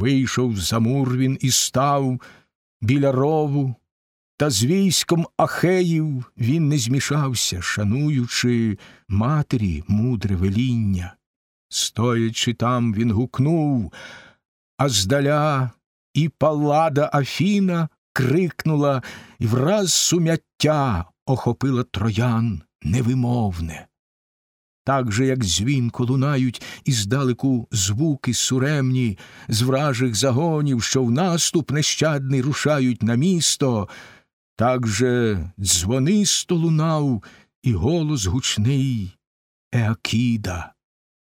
Вийшов за мур він і став біля рову, та з військом Ахеїв він не змішався, шануючи матері мудре веління. Стоячи там, він гукнув, а здаля і палада Афіна крикнула, і враз сумяття охопила троян невимовне. Так же, як дзвінко лунають іздалеку звуки суремні з вражих загонів, що в наступ нещадний рушають на місто, так же дзвонисто лунав і голос гучний Еакіда.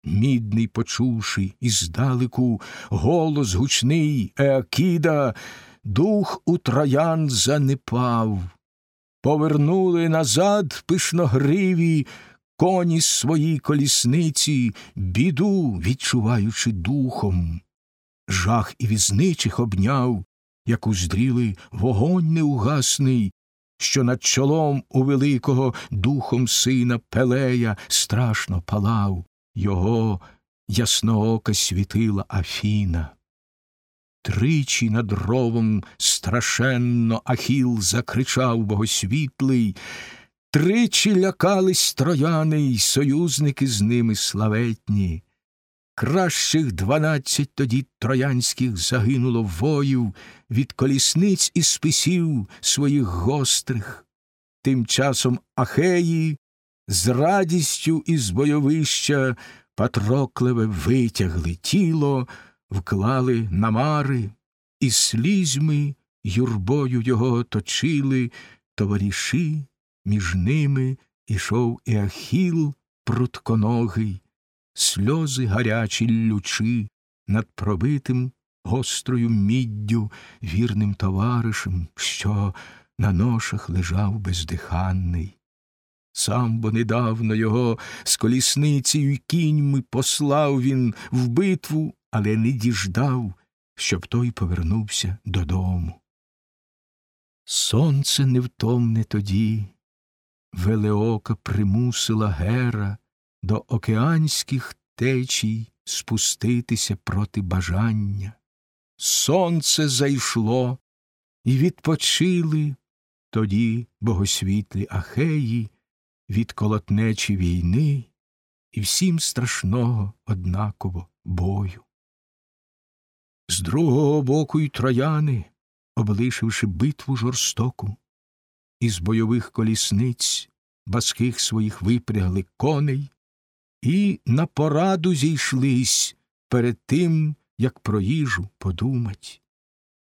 Мідний, почувши іздалеку голос гучний Еакіда, дух у троян занепав. Повернули назад пишногриві коні свої колісниці, біду відчуваючи духом. Жах і візничих обняв, як уздріли вогонь неугасний, що над чолом у великого духом сина Пелея страшно палав, його ясноока світила Афіна. Тричі над ровом страшенно Ахіл закричав богосвітлий, тричі лякались трояни й союзники з ними славетні. Кращих дванадцять тоді троянських загинуло воїв від колісниць і списів своїх гострих. Тим часом Ахеї з радістю із бойовища Патроклеве витягли тіло, вклали на мари, і слізьми юрбою його точили товариші, між ними ішов і Ахіл прутконогий сльози гарячі лючи над пробитим гострою міддю вірним товаришем, що на ношах лежав бездиханний. Сам бо недавно його з колісницею й кіньми послав він в битву, але не діждав, щоб той повернувся додому. Сонце невтомне тоді, велеока примусила гера до океанських течій спуститися проти бажання. Сонце зайшло, і відпочили тоді богосвітлі ахеї від колотнечі війни і всім страшного однаково бою. З другого боку й трояни, облишивши битву жорстоку, із бойових колісниць баских своїх випрягли коней, і на пораду зійшлись перед тим, як про їжу подумать.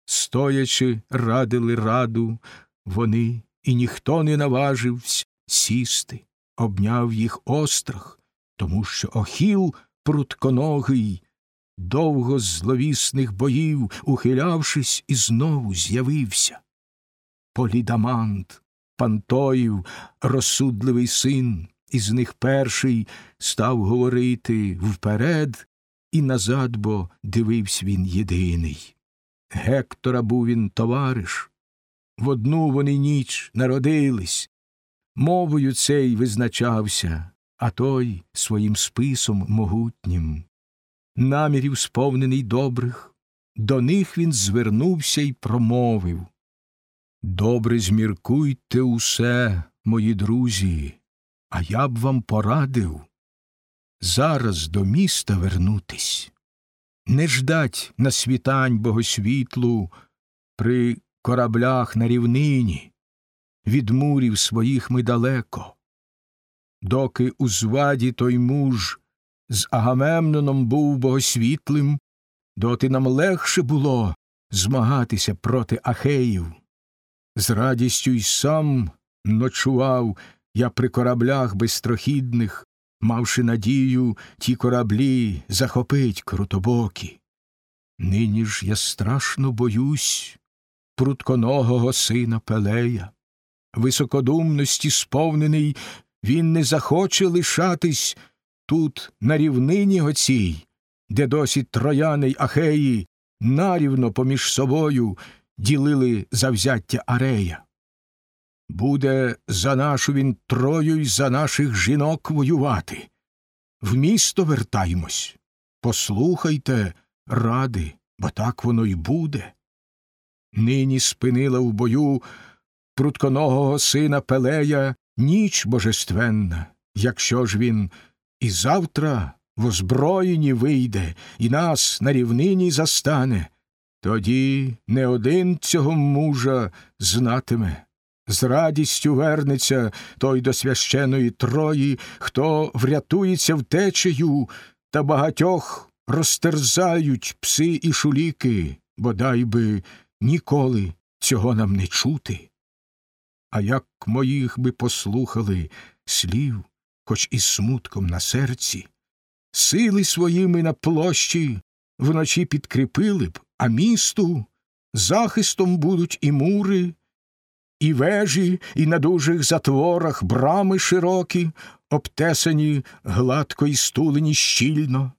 Стоячи, радили раду вони, і ніхто не наважився сісти, обняв їх острах, тому що охіл прутконогий, довго з зловісних боїв, ухилявшись, і знову з'явився. Полідамант, Пантоїв, розсудливий син, із них перший став говорити вперед і назад, бо дивився він єдиний. Гектора був він товариш, в одну вони ніч народились, мовою цей визначався, а той своїм списом могутнім. Намірів, сповнений добрих, до них він звернувся й промовив Добре зміркуйте усе, мої друзі, а я б вам порадив зараз до міста вернутись, не ждать на світань богосвітлу при кораблях на рівнині, від мурів своїх ми далеко. Доки у зваді той муж з Агамемноном був богосвітлим, доти нам легше було змагатися проти Ахеїв. З радістю й сам ночував я при кораблях безстрохідних, мавши надію ті кораблі захопить крутобокі. Нині ж я страшно боюсь прутконогого сина Пелея. Високодумності сповнений, він не захоче лишатись тут, на рівнині оцій, де досі трояни й ахеї нарівно поміж собою ділили завзяття арея. Буде за нашу він трою й за наших жінок воювати. В місто вертаємось. Послухайте ради бо так воно й буде. Нині спинила в бою прутконогого сина Пелея ніч божественна, якщо ж він і завтра в озброєнні вийде і нас на рівнині застане, тоді не один цього мужа знатиме. З радістю вернеться той до священої Трої, хто врятується втечею, та багатьох розтерзають пси і шуліки, бодай би ніколи цього нам не чути. А як моїх би послухали слів, хоч і смутком на серці, сили своїми на площі вночі підкріпили б, а місту захистом будуть і мури, і вежі, і на дужих затворах брами широкі, обтесані гладко і стулені щільно.